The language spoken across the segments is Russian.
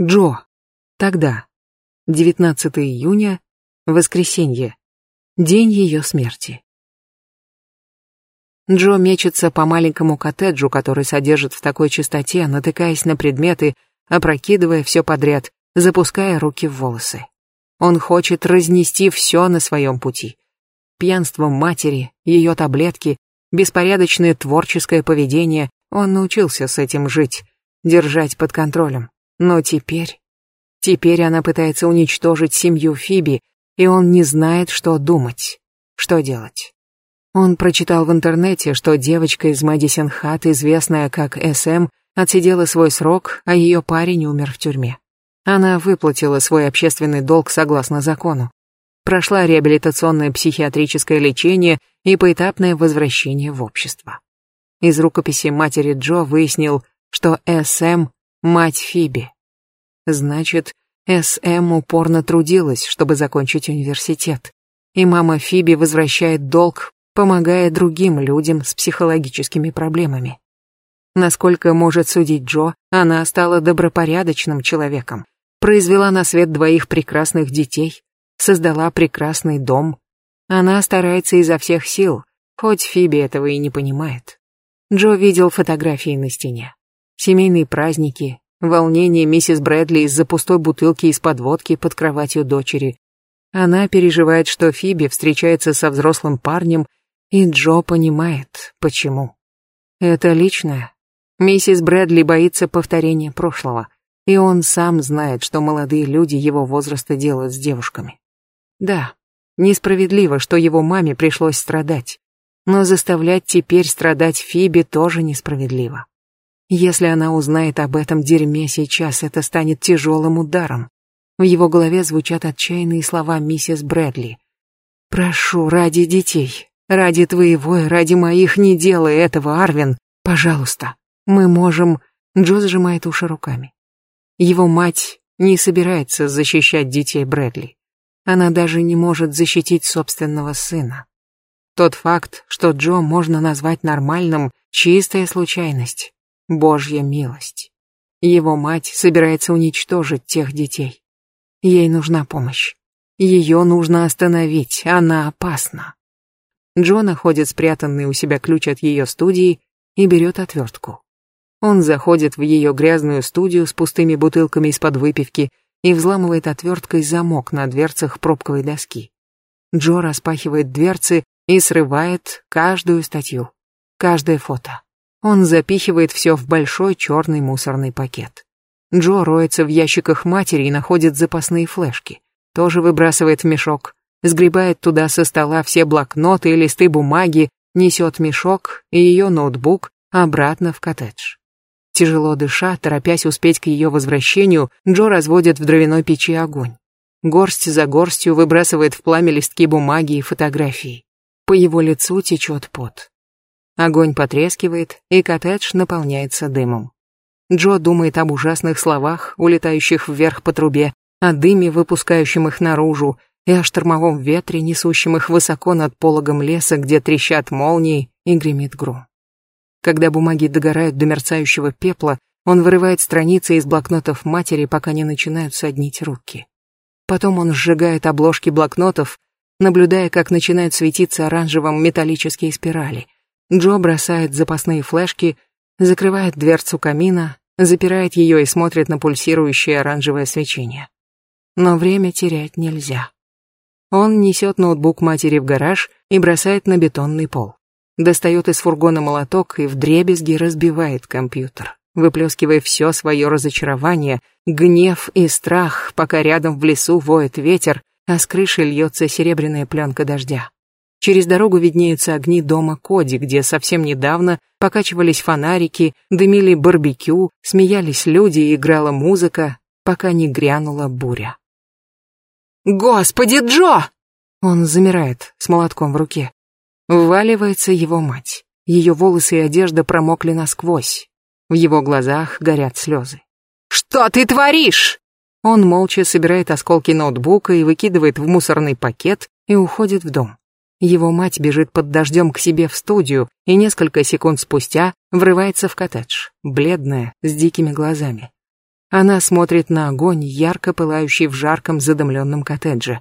Джо. Тогда. 19 июня. Воскресенье. День ее смерти. Джо мечется по маленькому коттеджу, который содержит в такой чистоте, натыкаясь на предметы, опрокидывая все подряд, запуская руки в волосы. Он хочет разнести все на своем пути. Пьянство матери, ее таблетки, беспорядочное творческое поведение. Он научился с этим жить, держать под контролем. Но теперь... Теперь она пытается уничтожить семью Фиби, и он не знает, что думать, что делать. Он прочитал в интернете, что девочка из Мэдисон Хат, известная как СМ, эм, отсидела свой срок, а ее парень умер в тюрьме. Она выплатила свой общественный долг согласно закону. Прошла реабилитационное психиатрическое лечение и поэтапное возвращение в общество. Из рукописи матери Джо выяснил, что СМ Мать Фиби. Значит, С.М. упорно трудилась, чтобы закончить университет. И мама Фиби возвращает долг, помогая другим людям с психологическими проблемами. Насколько может судить Джо, она стала добропорядочным человеком, произвела на свет двоих прекрасных детей, создала прекрасный дом. Она старается изо всех сил, хоть Фиби этого и не понимает. Джо видел фотографии на стене семейные праздники, волнение миссис Брэдли из-за пустой бутылки из-под водки под кроватью дочери. Она переживает, что Фиби встречается со взрослым парнем, и Джо понимает, почему. Это личное. Миссис Брэдли боится повторения прошлого, и он сам знает, что молодые люди его возраста делают с девушками. Да, несправедливо, что его маме пришлось страдать, но заставлять теперь страдать Фиби тоже несправедливо. Если она узнает об этом дерьме сейчас, это станет тяжелым ударом. В его голове звучат отчаянные слова миссис Брэдли. «Прошу, ради детей, ради твоего и ради моих, не делай этого, Арвин. Пожалуйста, мы можем...» Джо сжимает уши руками. Его мать не собирается защищать детей Брэдли. Она даже не может защитить собственного сына. Тот факт, что Джо можно назвать нормальным, чистая случайность. Божья милость. Его мать собирается уничтожить тех детей. Ей нужна помощь. Ее нужно остановить, она опасна. Джо находит спрятанный у себя ключ от ее студии и берет отвертку. Он заходит в ее грязную студию с пустыми бутылками из-под выпивки и взламывает отверткой замок на дверцах пробковой доски. Джо распахивает дверцы и срывает каждую статью, каждое фото. Он запихивает все в большой черный мусорный пакет. Джо роется в ящиках матери и находит запасные флешки. Тоже выбрасывает в мешок. Сгребает туда со стола все блокноты и листы бумаги, несет мешок и ее ноутбук обратно в коттедж. Тяжело дыша, торопясь успеть к ее возвращению, Джо разводит в дровяной печи огонь. Горсть за горстью выбрасывает в пламя листки бумаги и фотографии. По его лицу течет пот. Огонь потрескивает, и коттедж наполняется дымом. Джо думает об ужасных словах, улетающих вверх по трубе, о дыме, выпускающем их наружу, и о штормовом ветре, несущем их высоко над пологом леса, где трещат молнии и гремит гром. Когда бумаги догорают до мерцающего пепла, он вырывает страницы из блокнотов матери, пока не начинают соднить руки. Потом он сжигает обложки блокнотов, наблюдая, как начинают светиться оранжевым металлические спирали — Джо бросает запасные флешки, закрывает дверцу камина, запирает ее и смотрит на пульсирующее оранжевое свечение. Но время терять нельзя. Он несет ноутбук матери в гараж и бросает на бетонный пол. Достает из фургона молоток и вдребезги разбивает компьютер, выплескивая все свое разочарование, гнев и страх, пока рядом в лесу воет ветер, а с крыши льется серебряная пленка дождя. Через дорогу виднеются огни дома Коди, где совсем недавно покачивались фонарики, дымили барбекю, смеялись люди и играла музыка, пока не грянула буря. «Господи, Джо!» Он замирает с молотком в руке. Вваливается его мать. Ее волосы и одежда промокли насквозь. В его глазах горят слезы. «Что ты творишь?» Он молча собирает осколки ноутбука и выкидывает в мусорный пакет и уходит в дом. Его мать бежит под дождем к себе в студию и несколько секунд спустя врывается в коттедж, бледная, с дикими глазами. Она смотрит на огонь, ярко пылающий в жарком задымленном коттедже.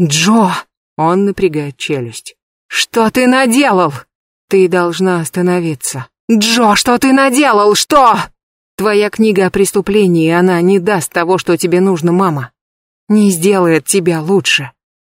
«Джо!» — он напрягает челюсть. «Что ты наделал?» «Ты должна остановиться». «Джо, что ты наделал? Что?» «Твоя книга о преступлении, она не даст того, что тебе нужно, мама. Не сделает тебя лучше».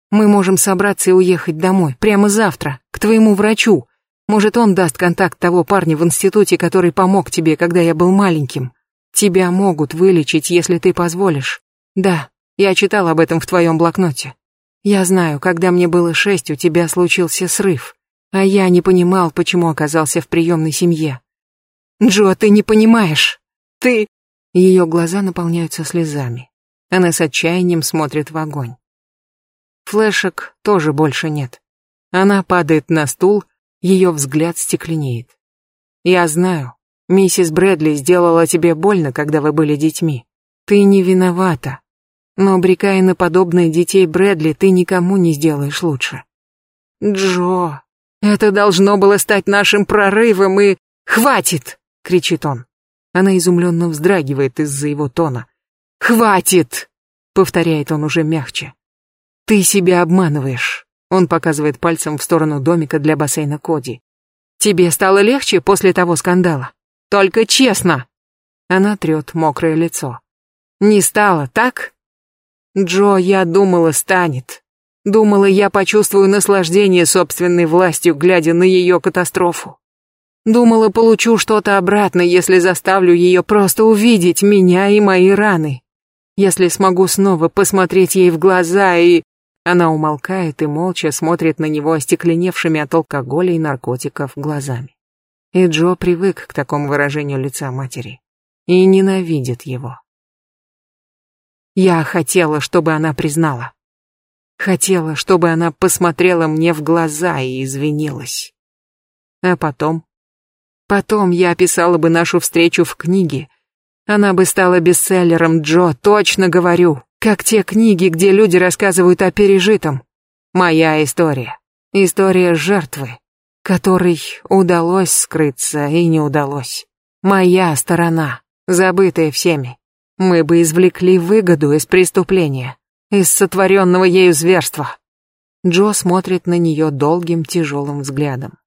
Мы можем собраться и уехать домой, прямо завтра, к твоему врачу. Может, он даст контакт того парня в институте, который помог тебе, когда я был маленьким. Тебя могут вылечить, если ты позволишь. Да, я читал об этом в твоем блокноте. Я знаю, когда мне было шесть, у тебя случился срыв. А я не понимал, почему оказался в приемной семье. Джо, ты не понимаешь. Ты... Ее глаза наполняются слезами. Она с отчаянием смотрит в огонь. Флешек тоже больше нет. Она падает на стул, ее взгляд стекленеет. «Я знаю, миссис Брэдли сделала тебе больно, когда вы были детьми. Ты не виновата. Но, обрекая на подобное детей Брэдли, ты никому не сделаешь лучше». «Джо, это должно было стать нашим прорывом и...» «Хватит!» — кричит он. Она изумленно вздрагивает из-за его тона. «Хватит!» — повторяет он уже мягче. «Ты себя обманываешь», — он показывает пальцем в сторону домика для бассейна Коди. «Тебе стало легче после того скандала? Только честно!» Она трет мокрое лицо. «Не стало, так?» «Джо, я думала, станет. Думала, я почувствую наслаждение собственной властью, глядя на ее катастрофу. Думала, получу что-то обратно, если заставлю ее просто увидеть меня и мои раны. Если смогу снова посмотреть ей в глаза и... Она умолкает и молча смотрит на него остекленевшими от алкоголя и наркотиков глазами. И Джо привык к такому выражению лица матери. И ненавидит его. Я хотела, чтобы она признала. Хотела, чтобы она посмотрела мне в глаза и извинилась. А потом? Потом я описала бы нашу встречу в книге. Она бы стала бестселлером, Джо, точно говорю. Как те книги, где люди рассказывают о пережитом. Моя история. История жертвы, которой удалось скрыться и не удалось. Моя сторона, забытая всеми. Мы бы извлекли выгоду из преступления, из сотворенного ею зверства. Джо смотрит на нее долгим тяжелым взглядом.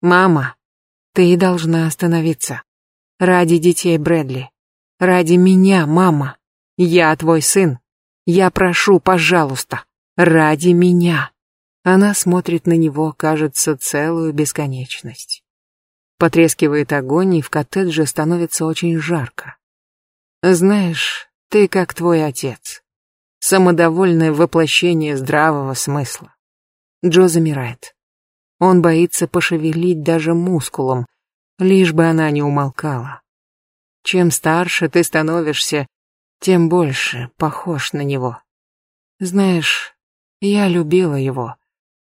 «Мама, ты должна остановиться. Ради детей Брэдли. Ради меня, мама. Я твой сын. Я прошу, пожалуйста, ради меня. Она смотрит на него, кажется, целую бесконечность. Потрескивает огонь, и в коттедже становится очень жарко. Знаешь, ты как твой отец. Самодовольное воплощение здравого смысла. Джо замирает. Он боится пошевелить даже мускулом, лишь бы она не умолкала. Чем старше ты становишься, тем больше похож на него. Знаешь, я любила его.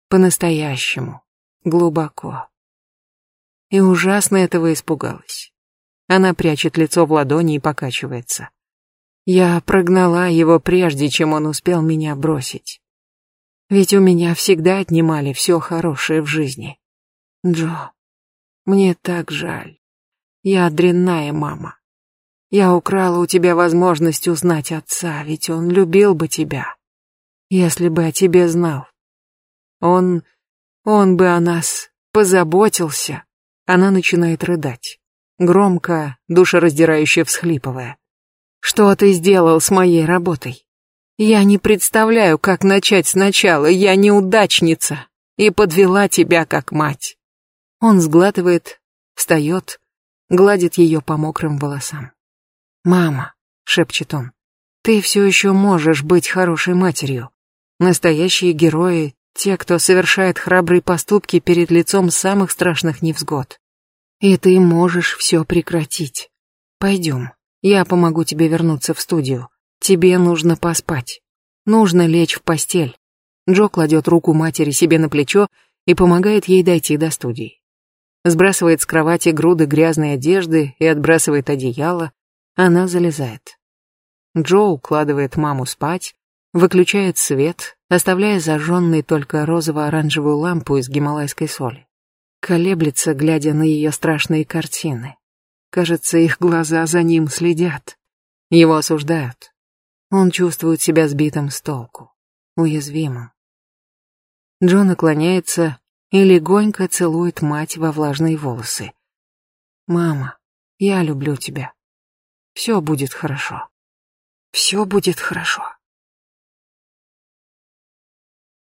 По-настоящему. Глубоко. И ужасно этого испугалась. Она прячет лицо в ладони и покачивается. Я прогнала его прежде, чем он успел меня бросить. Ведь у меня всегда отнимали все хорошее в жизни. Джо, мне так жаль. Я дрянная мама. Я украла у тебя возможность узнать отца, ведь он любил бы тебя, если бы о тебе знал. Он... он бы о нас позаботился. Она начинает рыдать, громко, душераздирающе всхлипывая. Что ты сделал с моей работой? Я не представляю, как начать сначала, я неудачница и подвела тебя как мать. Он сглатывает, встает, гладит ее по мокрым волосам. «Мама», — шепчет он, — «ты все еще можешь быть хорошей матерью. Настоящие герои — те, кто совершает храбрые поступки перед лицом самых страшных невзгод. И ты можешь все прекратить. Пойдем, я помогу тебе вернуться в студию. Тебе нужно поспать. Нужно лечь в постель». Джо кладет руку матери себе на плечо и помогает ей дойти до студии. Сбрасывает с кровати груды грязной одежды и отбрасывает одеяло, она залезает. Джо укладывает маму спать, выключает свет, оставляя зажженной только розово-оранжевую лампу из гималайской соли. Колеблется, глядя на ее страшные картины. Кажется, их глаза за ним следят. Его осуждают. Он чувствует себя сбитым с толку, уязвимым. Джо наклоняется и легонько целует мать во влажные волосы. «Мама, я люблю тебя». Все будет хорошо. Все будет хорошо.